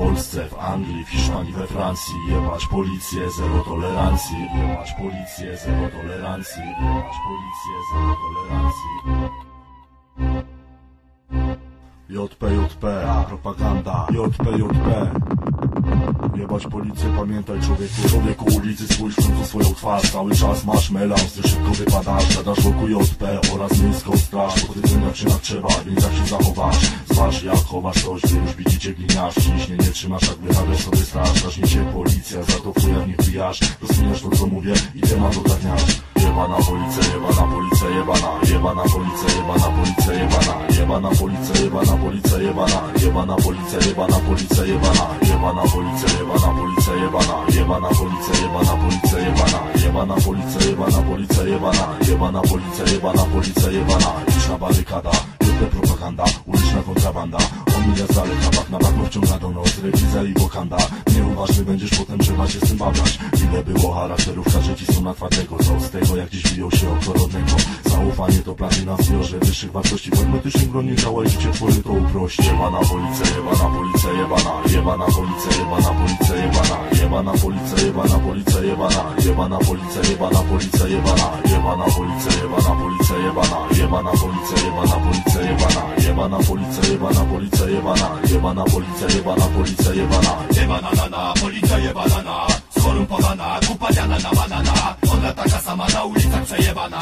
Polsce, w Anglii, w Hiszpanii, we Francji. Jebać policję, zero tolerancji. Jebać policję, zero tolerancji. Jebać policję, zero tolerancji. JP, JP, propaganda. JP, JP Jebać policję, pamiętaj człowieku Człowieku ulicy, spójrz w końcu swoją twarz. Cały czas masz melanż, ty szybko wypadasz Gadasz wokół JP oraz miejską straż Powiedzenia czynach trzeba, więc jak się zachowasz? Zważ jak chowasz coś, gdy już widzicie gliniarz Ciśnienie trzymasz, jak wyrabiasz sobie straż Zacznie policja, za to w nich wbijasz. Rozumieesz to co mówię i temat ogarniasz Jebana policja, jebana policja, jebana Jebana policja, jebana policja, jebana Jebana policja, jebana policja, jebana Jebana policja, jebana policja, jebana Jebana policja, jebana policja, jebana Jebana policja, jebana policja, jebana Jebana policja, jebana policja, jebana Jebana policja, jebana policja, jebana Liczna barykada, jutne propaganda Uliczna kontrabanda, omija z daleka Bak na bagno wciąga do nos, rewiza i wokanda Nieuważny będziesz, potem trzeba się z tym Ile było charakterów, każe ci są na twardego. Co z tego, jak dziś biją się o koronnego Zaufanie to plany na zbiorze wyższych wartości W hermetycznym gronie działa i życie tworzy to uprości Jebana policja, jebana policja, jebana Jebana policja, jebana policja, jebana Jebana policja, jebana policja, jebana Jebana policja, jebana policja, jebana Jebana policja, jebana policja, jebana Jebana policja, jebana policja, jebana Jebana policja, jebana policja, jebana Jebana policja, jebana policja, jebana Jebana na na, policja jebana na Skorumpowana, kupaniana na banana Ona taka sama na ulicach przejebana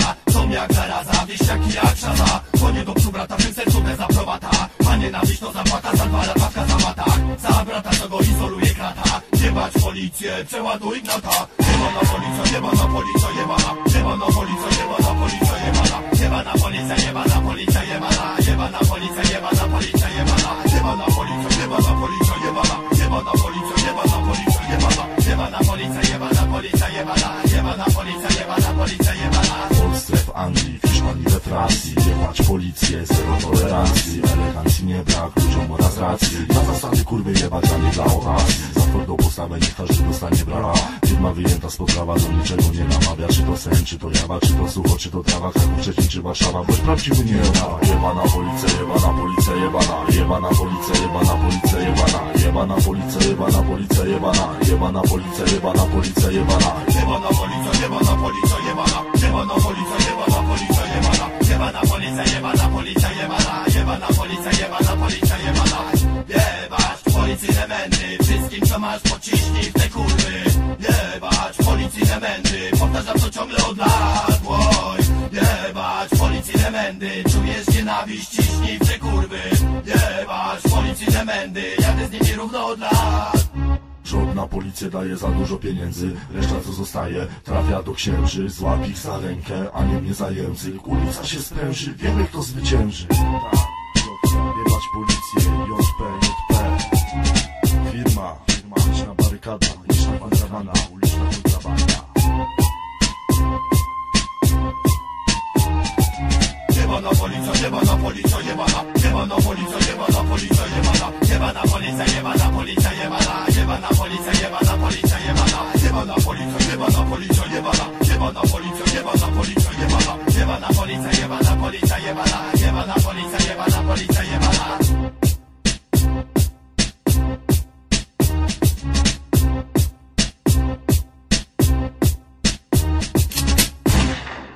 Jak zaraza, wieśniaki jak szaza To nie do psu brata, tym sercu bez aprobata A nienawiść to zapłata za dwa lata za matach Za brata, co go izoluje krata Jebać policję, przeładuj gnata Jebana policja, jebana policja, jebana Jebana policja, jebana policja, jebana Jebana policja, jebana policja, jebana Jebana policja, jebana policja, jebana Jebana policja, jebana policja, jebana Jebana policja, jebana policja, jebana Jebana policja, jebana policja, jebana Jebana policja, jebana policja, Francji Jebać policję, zero tolerancji Elegancji nie brak, ludziom oraz racji Na zasady kurwy jebać, a nie dla owacji Za twardą postawę niech każdy dostanie brawa Firma wyjęta z prawa do niczego nie namawia Czy to sen, czy to jawa, czy to sucho, czy to trawa Kraków, Szczecin, czy Warszawa, bądź prawdziwy nie dawa Jebana policja, jebana policja, jebana Jebana policja, jebana policja, jebana Jebana policja, jebana policja, jebana Jebana policja, jebana policja, jebana Jebana policja, jebana policja, jebana Jebana policja, jebana jebana policja, jebana policja, jebana Jebana policja, jebana policja, jebana. Jebać policyjne mędy Wszystkim co masz pociśnij w te kurwy. Jebać policyjne mędy Powtarzam to ciągle od lat. Oj, Jebać policyjne mędy Czujesz nienawiść, ciśnij w te kurwy. Jebać policyjne mędy Jadę z nimi równo od lat na policję daje za dużo pieniędzy Reszta co zostaje trafia do księży Złap ich za rękę, a nie mnie za język Ulica się spręży, wiemy kto zwycięży. Jebać policję, JP, JP Firma, firma, liczna barykada Liczna kontrabanda, uliczna kontrabanda. Jebana policja, jebana policja, jebana Jebana policja, jebana policja, jebana Jebana policja, jebana policja, jebana